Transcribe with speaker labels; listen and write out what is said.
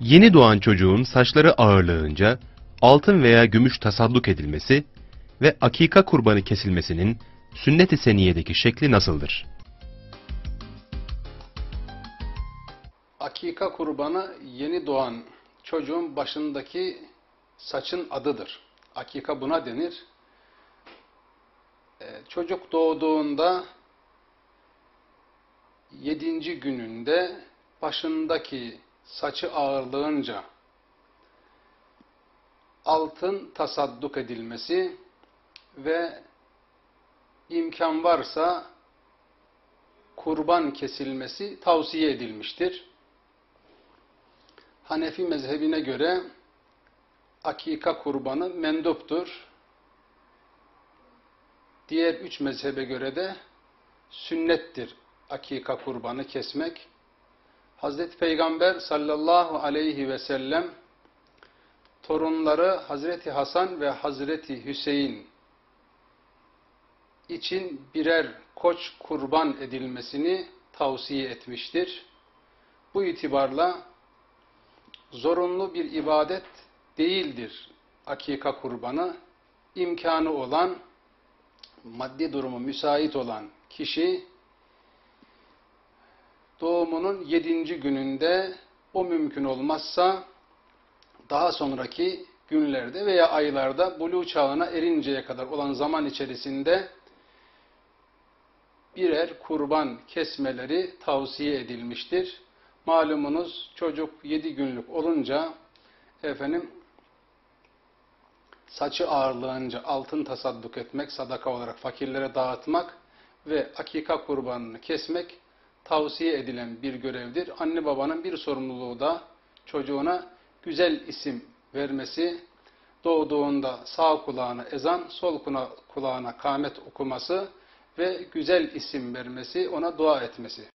Speaker 1: Yeni doğan çocuğun saçları ağırlığınca altın veya gümüş tasadduk edilmesi ve akika kurbanı kesilmesinin sünnet-i seniyedeki şekli nasıldır?
Speaker 2: Akika kurbanı yeni doğan çocuğun başındaki saçın adıdır. Akika buna denir. Ee, çocuk doğduğunda yedinci gününde başındaki saçı ağırlığınca altın tasadduk edilmesi ve imkan varsa kurban kesilmesi tavsiye edilmiştir. Hanefi mezhebine göre akika kurbanı menduptur. Diğer üç mezhebe göre de sünnettir akika kurbanı kesmek. Hazreti Peygamber sallallahu aleyhi ve sellem torunları Hazreti Hasan ve Hazreti Hüseyin için birer koç kurban edilmesini tavsiye etmiştir. Bu itibarla zorunlu bir ibadet değildir akika kurbanı. imkanı olan, maddi durumu müsait olan kişi doğumunun yedinci gününde o mümkün olmazsa daha sonraki günlerde veya aylarda buluğ çağına erinceye kadar olan zaman içerisinde birer kurban kesmeleri tavsiye edilmiştir. Malumunuz çocuk yedi günlük olunca efendim saçı ağırlığınca altın tasadduk etmek, sadaka olarak fakirlere dağıtmak ve akika kurbanını kesmek tavsiye edilen bir görevdir. Anne babanın bir sorumluluğu da çocuğuna güzel isim vermesi, doğduğunda sağ kulağına ezan, sol kulağına kâmet okuması ve güzel isim vermesi, ona dua etmesi.